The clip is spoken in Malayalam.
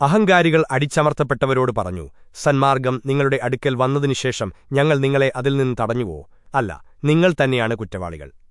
അഹങ്കാരികൾ അടിച്ചമർത്തപ്പെട്ടവരോട് പറഞ്ഞു സന്മാർഗം നിങ്ങളുടെ അടുക്കൽ വന്നതിനുശേഷം ഞങ്ങൾ നിങ്ങളെ അതിൽ നിന്ന് തടഞ്ഞുവോ? അല്ല നിങ്ങൾ തന്നെയാണ് കുറ്റവാളികൾ.